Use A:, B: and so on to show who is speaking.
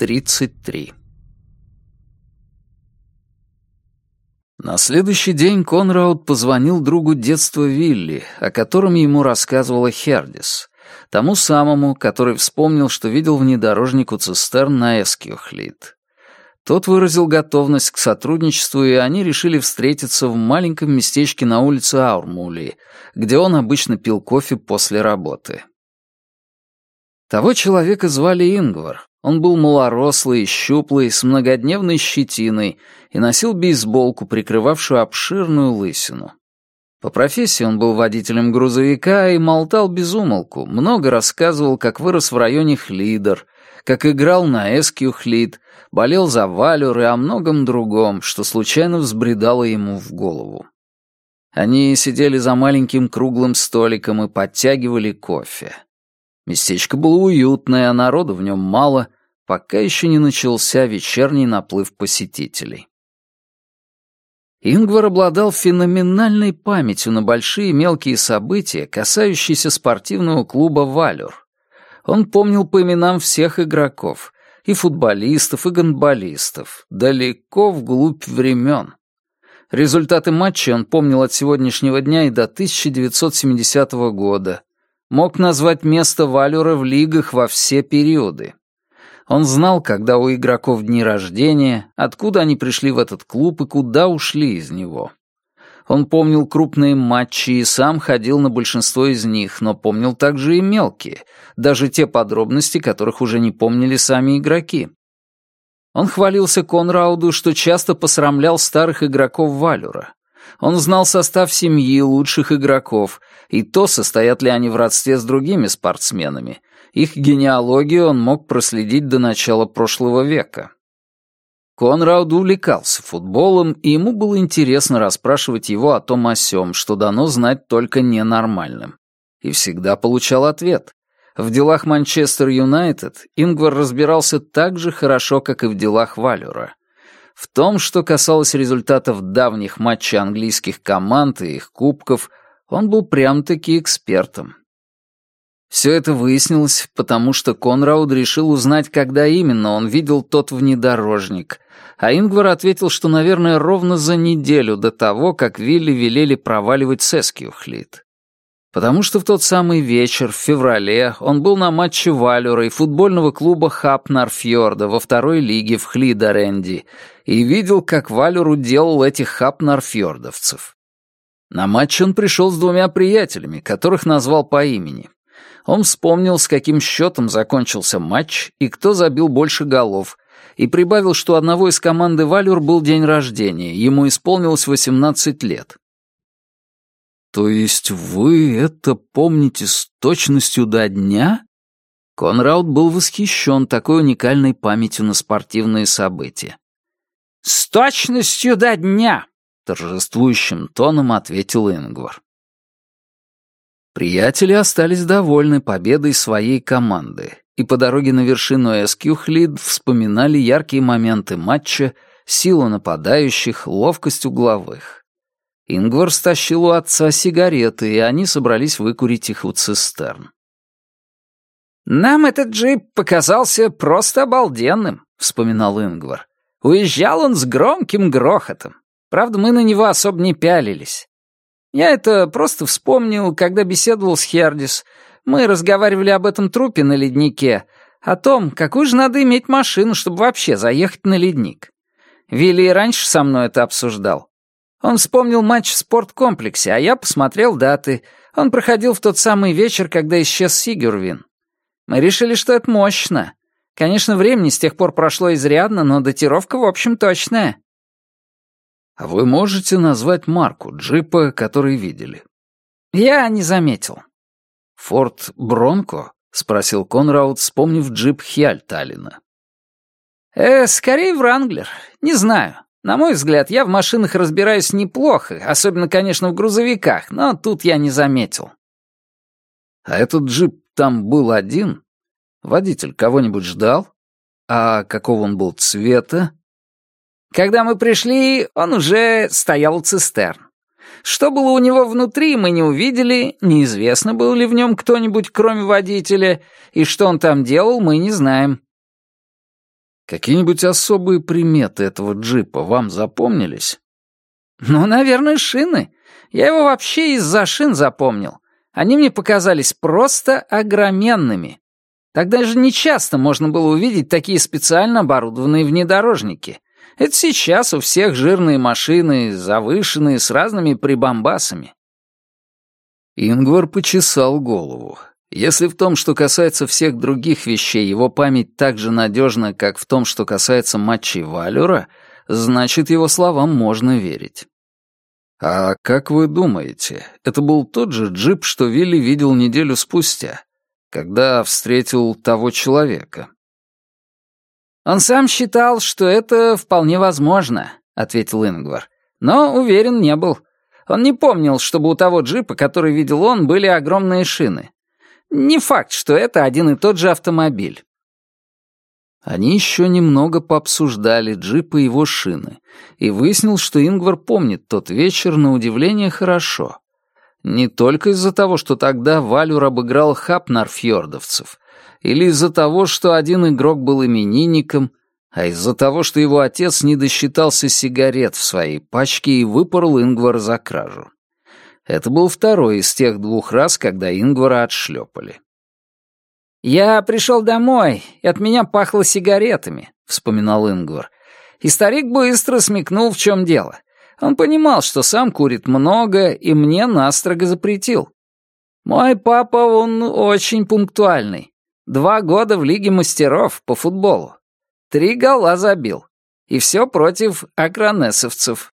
A: 33 На следующий день Конрауд позвонил другу детства Вилли, о котором ему рассказывала Хердис, тому самому, который вспомнил, что видел внедорожник у цистерн на Эскиохлит. Тот выразил готовность к сотрудничеству, и они решили встретиться в маленьком местечке на улице Аурмули, где он обычно пил кофе после работы. Того человека звали Ингвар. Он был малорослый, щуплый, с многодневной щетиной и носил бейсболку, прикрывавшую обширную лысину. По профессии он был водителем грузовика и молтал без умолку, много рассказывал, как вырос в районе Хлидер, как играл на Эскью Хлид, болел за Валюр и о многом другом, что случайно взбредало ему в голову. Они сидели за маленьким круглым столиком и подтягивали кофе. Местечко было уютное, а народу в нем мало, пока еще не начался вечерний наплыв посетителей. Ингвар обладал феноменальной памятью на большие и мелкие события, касающиеся спортивного клуба «Валюр». Он помнил по именам всех игроков, и футболистов, и гандболистов, далеко вглубь времен. Результаты матча он помнил от сегодняшнего дня и до 1970 года. Мог назвать место Валюра в лигах во все периоды. Он знал, когда у игроков дни рождения, откуда они пришли в этот клуб и куда ушли из него. Он помнил крупные матчи и сам ходил на большинство из них, но помнил также и мелкие, даже те подробности, которых уже не помнили сами игроки. Он хвалился Конрауду, что часто посрамлял старых игроков Валюра. Он знал состав семьи лучших игроков, и то, состоят ли они в родстве с другими спортсменами, их генеалогию он мог проследить до начала прошлого века. Конрауд увлекался футболом, и ему было интересно расспрашивать его о том о сём, что дано знать только ненормальным. И всегда получал ответ. В делах Манчестер Юнайтед Ингвар разбирался так же хорошо, как и в делах Валюра. В том, что касалось результатов давних матчей английских команд и их кубков, он был прям-таки экспертом. Все это выяснилось, потому что Конрауд решил узнать, когда именно он видел тот внедорожник, а Ингвар ответил, что, наверное, ровно за неделю до того, как Вилли велели проваливать Сескиухлит. Потому что в тот самый вечер, в феврале, он был на матче Валюра и футбольного клуба Хапнарфьорда во второй лиге в Хлидаренди и видел, как Валюр уделал этих Хапнарфьордовцев. На матч он пришел с двумя приятелями, которых назвал по имени. Он вспомнил, с каким счетом закончился матч и кто забил больше голов, и прибавил, что одного из команды «Валюр» был день рождения, ему исполнилось 18 лет. «То есть вы это помните с точностью до дня?» Конрауд был восхищен такой уникальной памятью на спортивные события. «С точностью до дня!» — торжествующим тоном ответил Ингвар. Приятели остались довольны победой своей команды, и по дороге на вершину Эскюхлид вспоминали яркие моменты матча, силу нападающих, ловкость угловых. Ингвар стащил у отца сигареты, и они собрались выкурить их у цистерн. «Нам этот джип показался просто обалденным», — вспоминал Ингвар. «Уезжал он с громким грохотом. Правда, мы на него особо не пялились. Я это просто вспомнил, когда беседовал с Хердис. Мы разговаривали об этом трупе на леднике, о том, какую же надо иметь машину, чтобы вообще заехать на ледник. Вилли раньше со мной это обсуждал. Он вспомнил матч в спорткомплексе, а я посмотрел даты. Он проходил в тот самый вечер, когда исчез Сигюрвин. Мы решили, что это мощно. Конечно, времени с тех пор прошло изрядно, но датировка, в общем, точная. А вы можете назвать марку джипа, который видели?
B: Я не заметил.
A: Форд Бронко? спросил Конрауд, вспомнив джип Хьяльталина.
B: Э, скорее Вранглер. Не знаю. На мой взгляд, я в машинах разбираюсь неплохо, особенно, конечно, в грузовиках, но тут я не заметил.
A: А этот джип там был один? Водитель кого-нибудь ждал? А какого он был цвета?
B: Когда мы пришли, он уже стоял у цистерн. Что было у него внутри, мы не увидели, неизвестно, был ли в нем кто-нибудь, кроме водителя, и что он там делал, мы не знаем.
A: Какие-нибудь особые приметы этого джипа вам запомнились?
B: Ну, наверное, шины. Я его вообще из-за шин запомнил. Они мне показались просто огроменными. Тогда же нечасто можно было увидеть такие специально оборудованные внедорожники. Это сейчас у всех жирные машины, завышенные, с разными прибамбасами.
A: Ингвар почесал голову. Если в том, что касается всех других вещей, его память так же надежна, как в том, что касается матчей Валюра, значит, его словам можно верить. «А как вы думаете, это был тот же джип, что Вилли видел неделю спустя, когда встретил того человека?»
B: «Он сам считал, что это вполне возможно», — ответил Ингвар. «Но уверен не был. Он не помнил, чтобы у того джипа, который видел он, были огромные шины. Не факт, что это один и тот же автомобиль.
A: Они еще немного пообсуждали джип и его шины, и выяснил, что Ингвар помнит тот вечер на удивление хорошо. Не только из-за того, что тогда Валюр обыграл хапнарфьордовцев, или из-за того, что один игрок был именинником, а из-за того, что его отец не досчитался сигарет в своей пачке и выпорол Ингвара за кражу. Это был второй из тех двух раз, когда Ингвара отшлепали.
B: «Я пришел домой, и от меня пахло сигаретами», — вспоминал Ингвар. И старик быстро смекнул, в чем дело. Он понимал, что сам курит много, и мне настрого запретил. Мой папа, он очень пунктуальный. Два года в Лиге мастеров по футболу. Три гола забил. И все против акронесовцев.